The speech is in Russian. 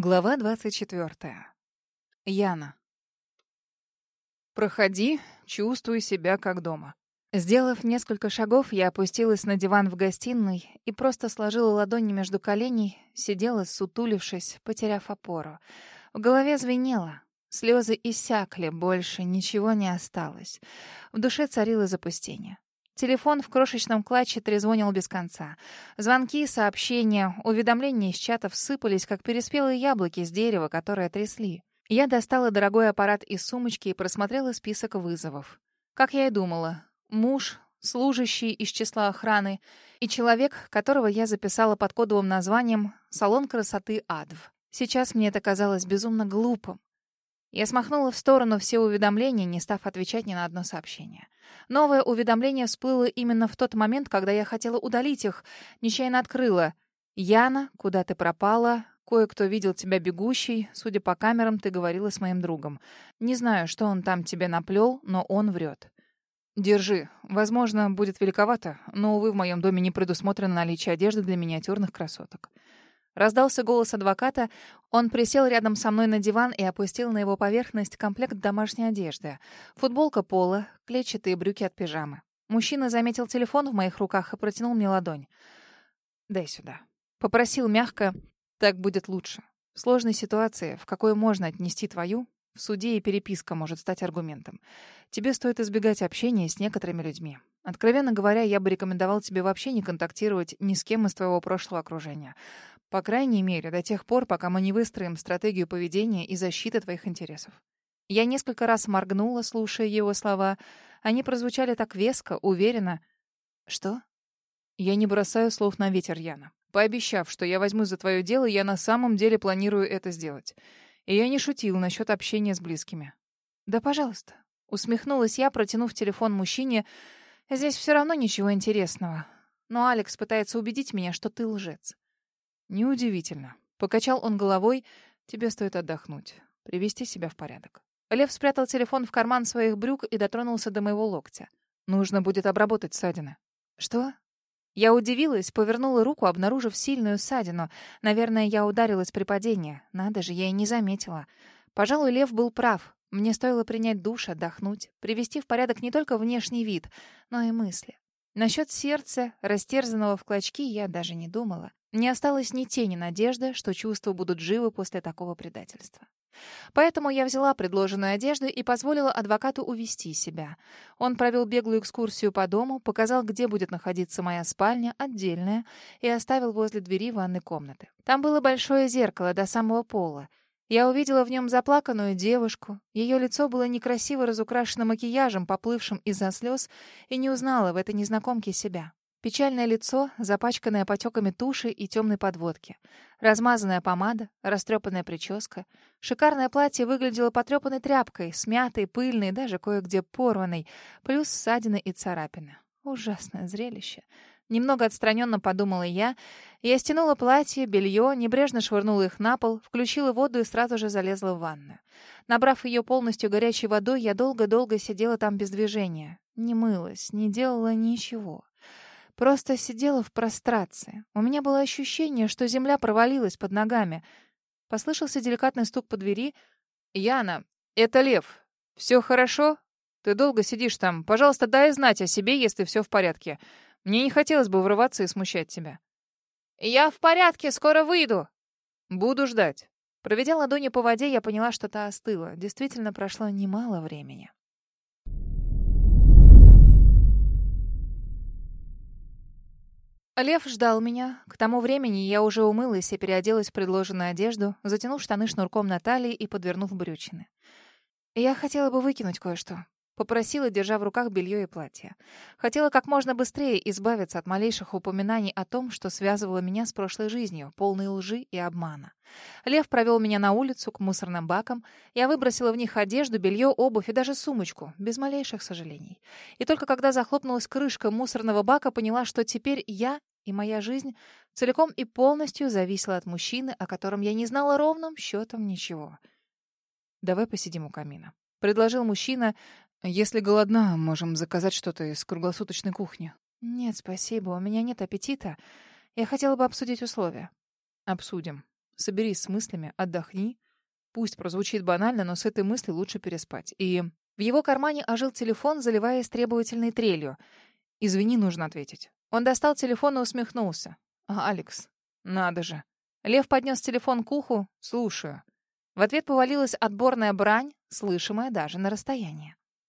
Глава 24. Яна. «Проходи, чувствую себя как дома». Сделав несколько шагов, я опустилась на диван в гостиной и просто сложила ладони между коленей, сидела, сутулившись, потеряв опору. В голове звенело. Слезы иссякли, больше ничего не осталось. В душе царило запустение. Телефон в крошечном клатче трезвонил без конца. Звонки, сообщения, уведомления из чатов сыпались, как переспелые яблоки с дерева, которое трясли. Я достала дорогой аппарат из сумочки и просмотрела список вызовов. Как я и думала, муж, служащий из числа охраны и человек, которого я записала под кодовым названием «Салон красоты Адв». Сейчас мне это казалось безумно глупым. Я смахнула в сторону все уведомления, не став отвечать ни на одно сообщение. Новое уведомление всплыло именно в тот момент, когда я хотела удалить их. Нечаянно открыла. «Яна, куда ты пропала? Кое-кто видел тебя бегущей. Судя по камерам, ты говорила с моим другом. Не знаю, что он там тебе наплел, но он врет». «Держи. Возможно, будет великовато, но, увы, в моем доме не предусмотрено наличие одежды для миниатюрных красоток». Раздался голос адвоката. Он присел рядом со мной на диван и опустил на его поверхность комплект домашней одежды. Футболка пола, клетчатые брюки от пижамы. Мужчина заметил телефон в моих руках и протянул мне ладонь. «Дай сюда». Попросил мягко. «Так будет лучше. В сложной ситуации, в какой можно отнести твою, в суде и переписка может стать аргументом. Тебе стоит избегать общения с некоторыми людьми. Откровенно говоря, я бы рекомендовал тебе вообще не контактировать ни с кем из твоего прошлого окружения. По крайней мере, до тех пор, пока мы не выстроим стратегию поведения и защиты твоих интересов. Я несколько раз моргнула, слушая его слова. Они прозвучали так веско, уверенно. «Что?» «Я не бросаю слов на ветер, Яна. Пообещав, что я возьму за твое дело, я на самом деле планирую это сделать. И я не шутил насчет общения с близкими». «Да, пожалуйста». Усмехнулась я, протянув телефон мужчине. «Здесь все равно ничего интересного. Но Алекс пытается убедить меня, что ты лжец. «Неудивительно. Покачал он головой. Тебе стоит отдохнуть, привести себя в порядок». Лев спрятал телефон в карман своих брюк и дотронулся до моего локтя. «Нужно будет обработать ссадины». «Что?» Я удивилась, повернула руку, обнаружив сильную ссадину. Наверное, я ударилась при падении. Надо же, я и не заметила. Пожалуй, Лев был прав. Мне стоило принять душ, отдохнуть, привести в порядок не только внешний вид, но и мысли. Насчет сердца, растерзанного в клочки, я даже не думала. Не осталось ни тени надежды, что чувства будут живы после такого предательства. Поэтому я взяла предложенную одежду и позволила адвокату увести себя. Он провел беглую экскурсию по дому, показал, где будет находиться моя спальня, отдельная, и оставил возле двери ванной комнаты. Там было большое зеркало до самого пола. Я увидела в нем заплаканную девушку. Ее лицо было некрасиво разукрашено макияжем, поплывшим из-за слез, и не узнала в этой незнакомке себя. Печальное лицо, запачканное потеками туши и темной подводки. Размазанная помада, растрепанная прическа. Шикарное платье выглядело потрепанной тряпкой, смятой, пыльной, даже кое-где порванной, плюс ссадины и царапины. Ужасное зрелище. Немного отстраненно подумала я. Я стянула платье, белье, небрежно швырнула их на пол, включила воду и сразу же залезла в ванную. Набрав ее полностью горячей водой, я долго-долго сидела там без движения. Не мылась, не делала ничего. Просто сидела в прострации. У меня было ощущение, что земля провалилась под ногами. Послышался деликатный стук по двери. «Яна, это Лев. Все хорошо? Ты долго сидишь там. Пожалуйста, дай знать о себе, если все в порядке. Мне не хотелось бы врываться и смущать тебя». «Я в порядке, скоро выйду». «Буду ждать». Проведя ладони по воде, я поняла, что та остыла. Действительно, прошло немало времени. Лев ждал меня. К тому времени я уже умылась и переоделась в предложенную одежду, затянув штаны шнурком на талии и подвернув брючины. Я хотела бы выкинуть кое-что. Попросила, держа в руках белье и платье. Хотела как можно быстрее избавиться от малейших упоминаний о том, что связывало меня с прошлой жизнью, полной лжи и обмана. Лев провел меня на улицу к мусорным бакам. Я выбросила в них одежду, белье, обувь и даже сумочку, без малейших сожалений. И только когда захлопнулась крышка мусорного бака, поняла, что теперь я и моя жизнь целиком и полностью зависела от мужчины, о котором я не знала ровным счетом ничего. «Давай посидим у камина», — предложил мужчина. «Если голодна, можем заказать что-то из круглосуточной кухни». «Нет, спасибо, у меня нет аппетита. Я хотела бы обсудить условия». «Обсудим. Соберись с мыслями, отдохни. Пусть прозвучит банально, но с этой мыслью лучше переспать. И в его кармане ожил телефон, заливаясь требовательной трелью. «Извини, нужно ответить». Он достал телефон и усмехнулся. «А, «Алекс, надо же». Лев поднес телефон к уху. «Слушаю». В ответ повалилась отборная брань, слышимая даже на расстоянии.